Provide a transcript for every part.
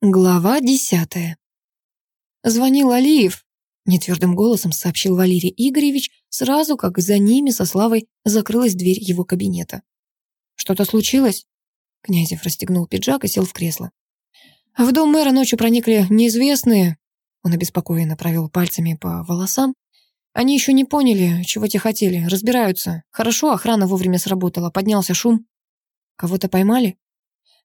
Глава десятая. Звонил Алиев, нетвердым голосом сообщил Валерий Игоревич, сразу как за ними со Славой закрылась дверь его кабинета. «Что-то случилось?» Князев расстегнул пиджак и сел в кресло. В дом мэра ночью проникли неизвестные. Он обеспокоенно провел пальцами по волосам. Они еще не поняли, чего те хотели, разбираются. Хорошо, охрана вовремя сработала, поднялся шум. Кого-то поймали?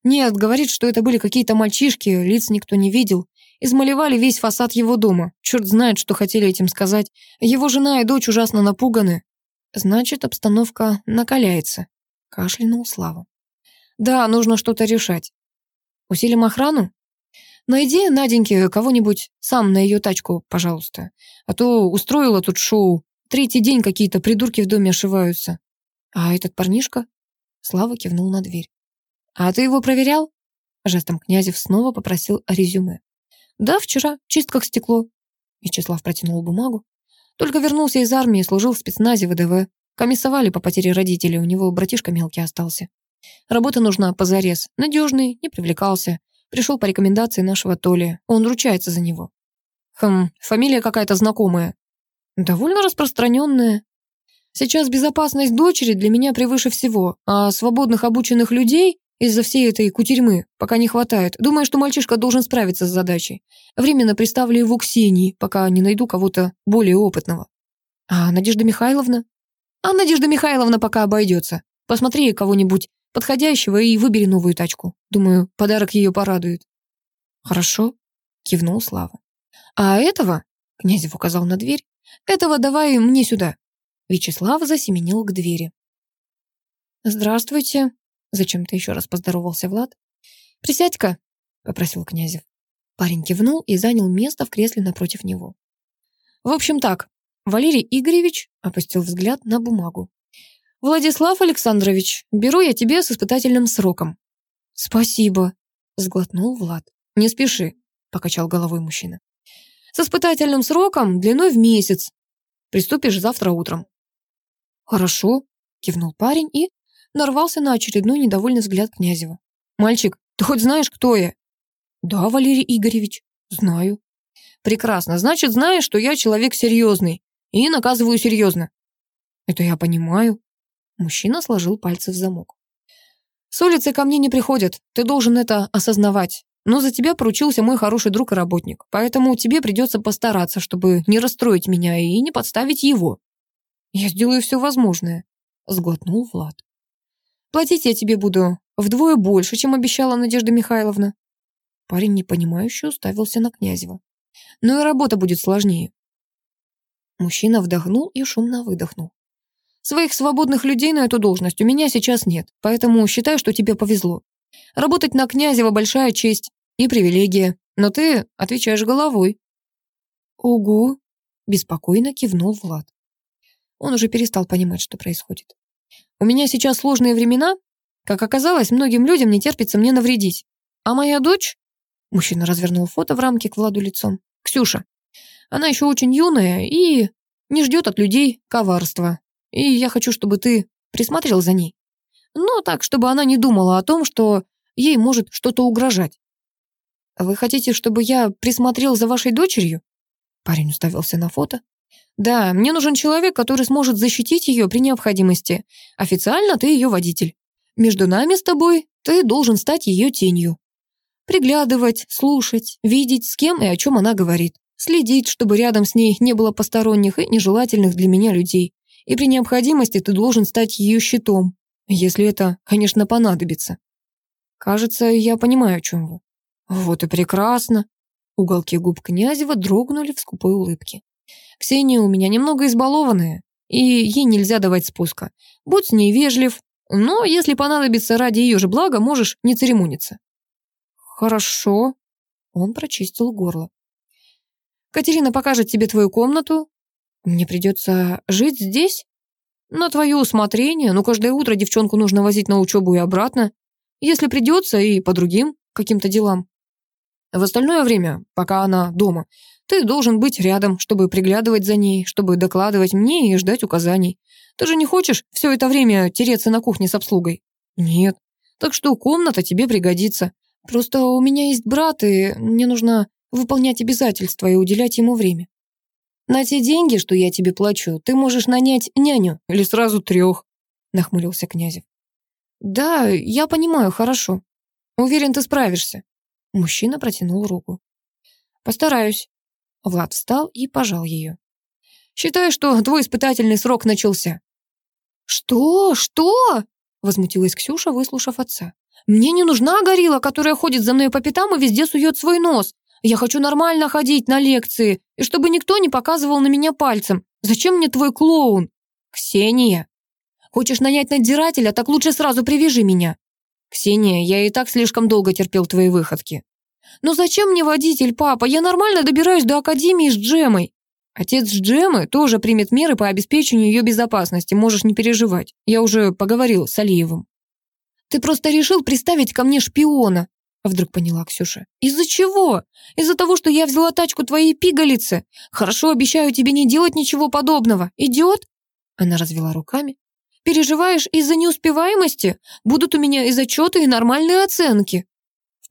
Нет, говорит, что это были какие-то мальчишки, лиц никто не видел. Измалевали весь фасад его дома. Черт знает, что хотели этим сказать. Его жена и дочь ужасно напуганы. Значит, обстановка накаляется. Кашлянул Слава. Да, нужно что-то решать. Усилим охрану? Найди Наденьке кого-нибудь сам на ее тачку, пожалуйста. А то устроила тут шоу. Третий день какие-то придурки в доме ошиваются. А этот парнишка? Слава кивнул на дверь. «А ты его проверял?» Жестом Князев снова попросил резюме. «Да, вчера, чист как стекло». Вячеслав протянул бумагу. Только вернулся из армии, служил в спецназе ВДВ. Комиссовали по потере родителей, у него братишка мелкий остался. Работа нужна позарез. Надежный, не привлекался. Пришел по рекомендации нашего Толи. Он ручается за него. Хм, фамилия какая-то знакомая. Довольно распространенная. Сейчас безопасность дочери для меня превыше всего, а свободных обученных людей из-за всей этой кутерьмы пока не хватает. Думаю, что мальчишка должен справиться с задачей. Временно приставлю его к Ксении, пока не найду кого-то более опытного. А Надежда Михайловна? А Надежда Михайловна пока обойдется. Посмотри кого-нибудь подходящего и выбери новую тачку. Думаю, подарок ее порадует. Хорошо, кивнул Слава. А этого, Князев указал на дверь, этого давай мне сюда. Вячеслав засеменил к двери. «Здравствуйте», Зачем-то еще раз поздоровался Влад. «Присядь-ка», — попросил Князев. Парень кивнул и занял место в кресле напротив него. «В общем так, Валерий Игоревич опустил взгляд на бумагу. «Владислав Александрович, беру я тебе с испытательным сроком». «Спасибо», — сглотнул Влад. «Не спеши», — покачал головой мужчина. «С испытательным сроком длиной в месяц. Приступишь завтра утром». «Хорошо», — кивнул парень и нарвался на очередной недовольный взгляд Князева. «Мальчик, ты хоть знаешь, кто я?» «Да, Валерий Игоревич, знаю». «Прекрасно, значит, знаешь, что я человек серьезный и наказываю серьезно». «Это я понимаю». Мужчина сложил пальцы в замок. «С улицы ко мне не приходят, ты должен это осознавать. Но за тебя поручился мой хороший друг и работник, поэтому тебе придется постараться, чтобы не расстроить меня и не подставить его». «Я сделаю все возможное», — сглотнул Влад. Платить я тебе буду вдвое больше, чем обещала Надежда Михайловна. Парень непонимающе уставился на Князева. Но и работа будет сложнее. Мужчина вдохнул и шумно выдохнул. Своих свободных людей на эту должность у меня сейчас нет, поэтому считаю, что тебе повезло. Работать на Князева большая честь и привилегия, но ты отвечаешь головой. Угу, беспокойно кивнул Влад. Он уже перестал понимать, что происходит. У меня сейчас сложные времена. Как оказалось, многим людям не терпится мне навредить. А моя дочь...» Мужчина развернул фото в рамке к Владу лицом. «Ксюша. Она еще очень юная и не ждет от людей коварства. И я хочу, чтобы ты присмотрел за ней. Но так, чтобы она не думала о том, что ей может что-то угрожать. Вы хотите, чтобы я присмотрел за вашей дочерью?» Парень уставился на фото. Да, мне нужен человек, который сможет защитить ее при необходимости. Официально ты ее водитель. Между нами с тобой ты должен стать ее тенью. Приглядывать, слушать, видеть, с кем и о чем она говорит. Следить, чтобы рядом с ней не было посторонних и нежелательных для меня людей. И при необходимости ты должен стать ее щитом, если это, конечно, понадобится. Кажется, я понимаю, о чем вы. Вот и прекрасно. Уголки губ Князева дрогнули в скупой улыбке. Ксения у меня немного избалованная, и ей нельзя давать спуска. Будь с ней вежлив, но если понадобится ради ее же блага, можешь не церемониться». «Хорошо». Он прочистил горло. «Катерина покажет тебе твою комнату. Мне придется жить здесь? На твое усмотрение, но каждое утро девчонку нужно возить на учебу и обратно. Если придется, и по другим каким-то делам. В остальное время, пока она дома, ты должен быть рядом, чтобы приглядывать за ней, чтобы докладывать мне и ждать указаний. Ты же не хочешь все это время тереться на кухне с обслугой? Нет. Так что комната тебе пригодится. Просто у меня есть брат, и мне нужно выполнять обязательства и уделять ему время. На те деньги, что я тебе плачу, ты можешь нанять няню или сразу трех, нахмурился Князев. Да, я понимаю, хорошо. Уверен, ты справишься. Мужчина протянул руку. Постараюсь. Влад встал и пожал ее. Считаю, что твой испытательный срок начался. Что? Что? Возмутилась Ксюша, выслушав отца. Мне не нужна горилла, которая ходит за мной по пятам и везде сует свой нос. Я хочу нормально ходить на лекции, и чтобы никто не показывал на меня пальцем. Зачем мне твой клоун? Ксения. Хочешь нанять надзирателя, так лучше сразу привяжи меня. Ксения, я и так слишком долго терпел твои выходки. Но зачем мне водитель, папа? Я нормально добираюсь до академии с Джемой. Отец Джемы тоже примет меры по обеспечению ее безопасности, можешь не переживать. Я уже поговорил с Алиевым. Ты просто решил приставить ко мне шпиона, Вдруг поняла Ксюша. «Из-за чего? Из-за того, что я взяла тачку твоей пигалицы? Хорошо, обещаю тебе не делать ничего подобного. Идет?» Она развела руками. «Переживаешь из-за неуспеваемости? Будут у меня и зачеты, и нормальные оценки».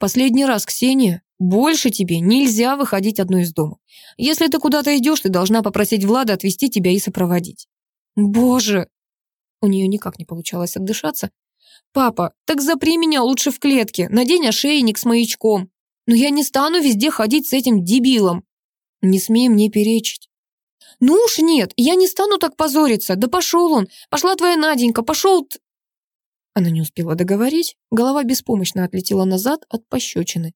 «В последний раз, Ксения, больше тебе нельзя выходить одной из дома. Если ты куда-то идешь, ты должна попросить Влада отвезти тебя и сопроводить». «Боже!» У нее никак не получалось отдышаться, «Папа, так запри меня лучше в клетке, надень ошейник с маячком. Но я не стану везде ходить с этим дебилом. Не смей мне перечить». «Ну уж нет, я не стану так позориться. Да пошел он, пошла твоя Наденька, пошел...» Она не успела договорить, голова беспомощно отлетела назад от пощечины.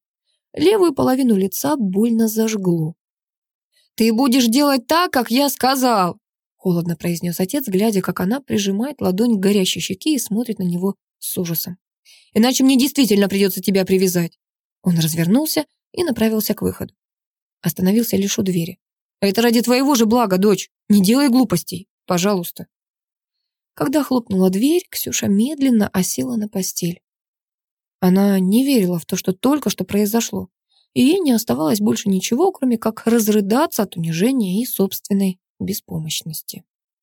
Левую половину лица больно зажгло. «Ты будешь делать так, как я сказал!» Холодно произнес отец, глядя, как она прижимает ладонь к горящей щеке и смотрит на него с ужасом. «Иначе мне действительно придется тебя привязать». Он развернулся и направился к выходу. Остановился лишь у двери. «Это ради твоего же блага, дочь. Не делай глупостей, пожалуйста». Когда хлопнула дверь, Ксюша медленно осела на постель. Она не верила в то, что только что произошло, и ей не оставалось больше ничего, кроме как разрыдаться от унижения и собственной беспомощности.